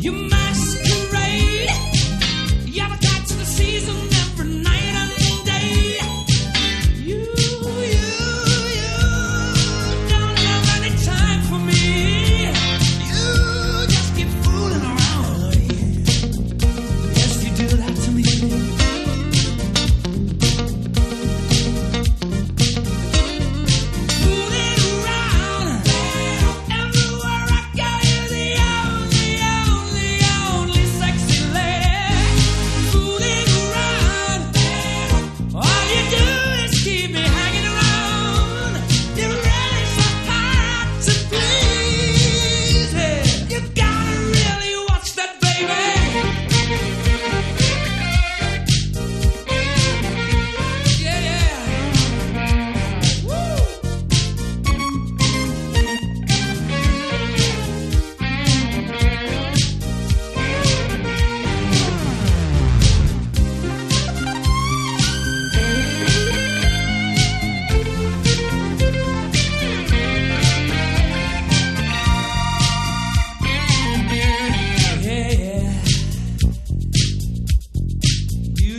You might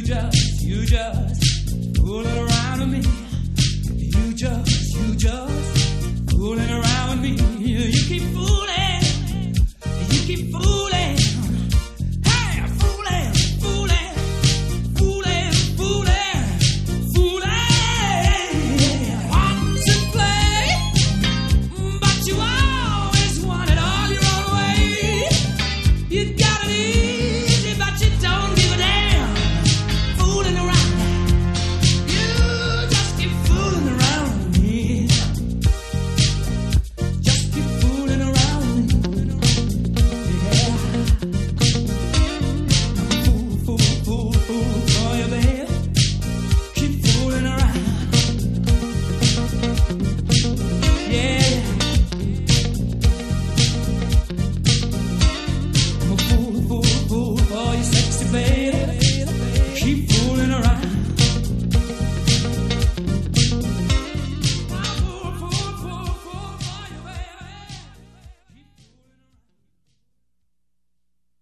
just, you just fool around.